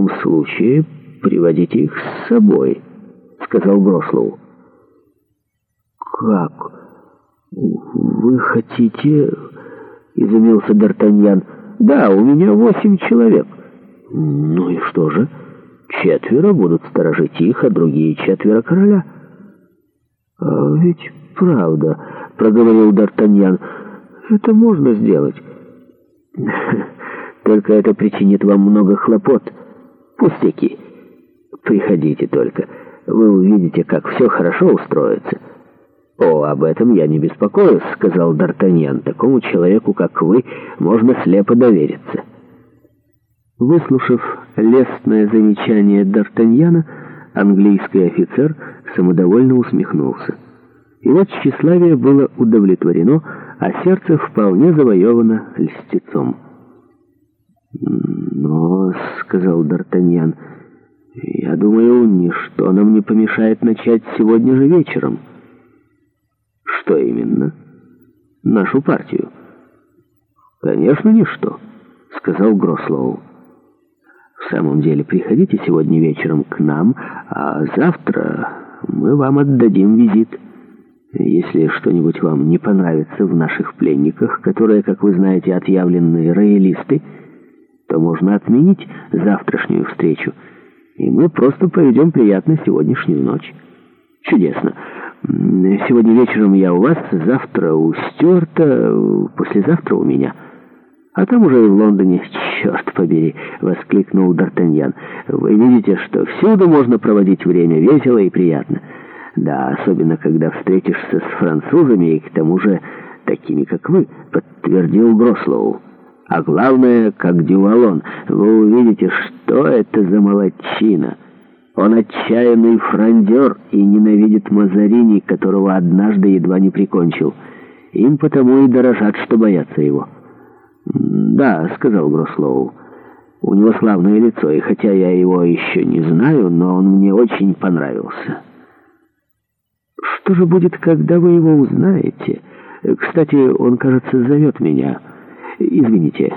таком случае приводите их с собой», — сказал Грошлоу. «Как? Вы хотите...» — изумился Д'Артаньян. «Да, у меня восемь человек». «Ну и что же? Четверо будут сторожить их, а другие четверо короля». А «Ведь правда», — проговорил Д'Артаньян, — «это можно сделать». «Только это причинит вам много хлопот». Пустяки. Приходите только. Вы увидите, как все хорошо устроится. «О, об этом я не беспокоюсь», — сказал Д'Артаньян. «Такому человеку, как вы, можно слепо довериться». Выслушав лестное замечание Д'Артаньяна, английский офицер самодовольно усмехнулся. И вот тщеславие было удовлетворено, а сердце вполне завоевано льстецом. «Но», — сказал Д'Артаньян, — «я думаю, ничто нам не помешает начать сегодня же вечером». «Что именно?» «Нашу партию». «Конечно, ничто», — сказал Грослоу. «В самом деле, приходите сегодня вечером к нам, а завтра мы вам отдадим визит. Если что-нибудь вам не понравится в наших пленниках, которые, как вы знаете, отъявленные роялисты, — то можно отменить завтрашнюю встречу, и мы просто проведем приятно сегодняшнюю ночь. Чудесно. Сегодня вечером я у вас, завтра у Стюарта, послезавтра у меня. А там уже в Лондоне, черт побери, воскликнул Д'Артаньян. Вы видите, что всюду можно проводить время весело и приятно. Да, особенно когда встретишься с французами и к тому же такими, как вы, подтвердил Грослоу. А главное, как Дювалон, вы увидите, что это за молодчина. Он отчаянный фрондер и ненавидит Мазарини, которого однажды едва не прикончил. Им потому и дорожат, что боятся его. «Да», — сказал Грослоу, — «у него славное лицо, и хотя я его еще не знаю, но он мне очень понравился». «Что же будет, когда вы его узнаете? Кстати, он, кажется, зовет меня». Э, «Извините,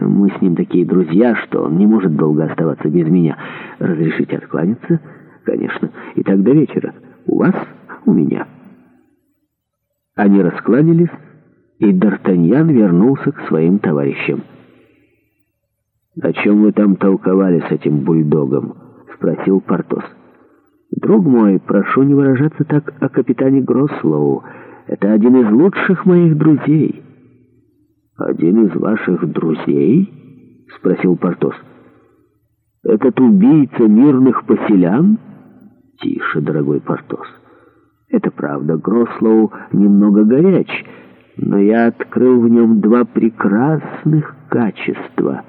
мы с ним такие друзья, что он не может долго оставаться без меня. Разрешите откланяться?» «Конечно. И так до вечера. У вас, у меня». Они раскланялись, и Д'Артаньян вернулся к своим товарищам. «О чем вы там толковали с этим бульдогом?» — спросил Портос. «Друг мой, прошу не выражаться так о капитане Грослоу. Это один из лучших моих друзей». «Один из ваших друзей?» — спросил Портос. «Этот убийца мирных поселян?» «Тише, дорогой Портос. Это правда, Грослоу немного горяч, но я открыл в нем два прекрасных качества.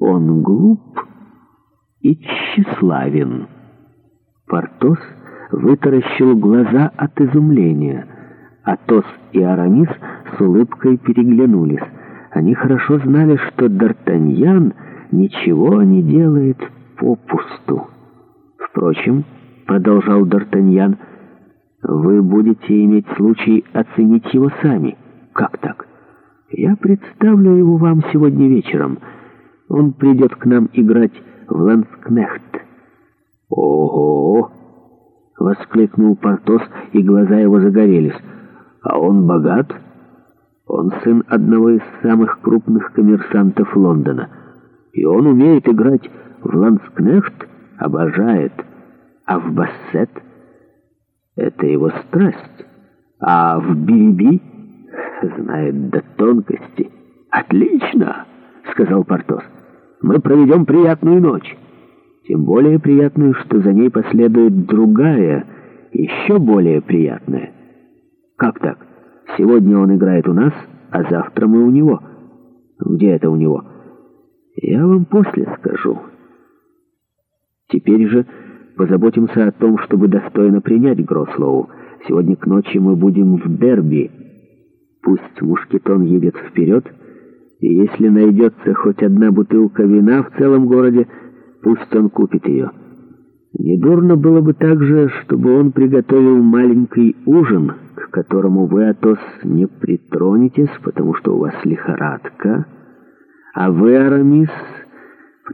Он глуп и тщеславен». Портос вытаращил глаза от изумления. Атос и Арамис — с улыбкой переглянулись. Они хорошо знали, что Д'Артаньян ничего не делает попусту. «Впрочем», — продолжал Д'Артаньян, — «вы будете иметь случай оценить его сами. Как так? Я представлю его вам сегодня вечером. Он придет к нам играть в Ланскнехт». «Ого!» — воскликнул Портос, и глаза его загорелись. «А он богат?» Он сын одного из самых крупных коммерсантов Лондона. И он умеет играть в ланскнехт, обожает, а в бассет — это его страсть, а в биби знает до тонкости. «Отлично!» — сказал Портос. «Мы проведем приятную ночь. Тем более приятную, что за ней последует другая, еще более приятная. Как так?» Сегодня он играет у нас, а завтра мы у него. Где это у него? Я вам после скажу. Теперь же позаботимся о том, чтобы достойно принять Грослоу. Сегодня к ночи мы будем в дерби. Пусть Мушкетон едет вперед, и если найдется хоть одна бутылка вина в целом городе, пусть он купит ее». Недурно было бы также, чтобы он приготовил маленький ужин, к которому вы, Атос, не притронетесь, потому что у вас лихорадка, а вы, Арамис,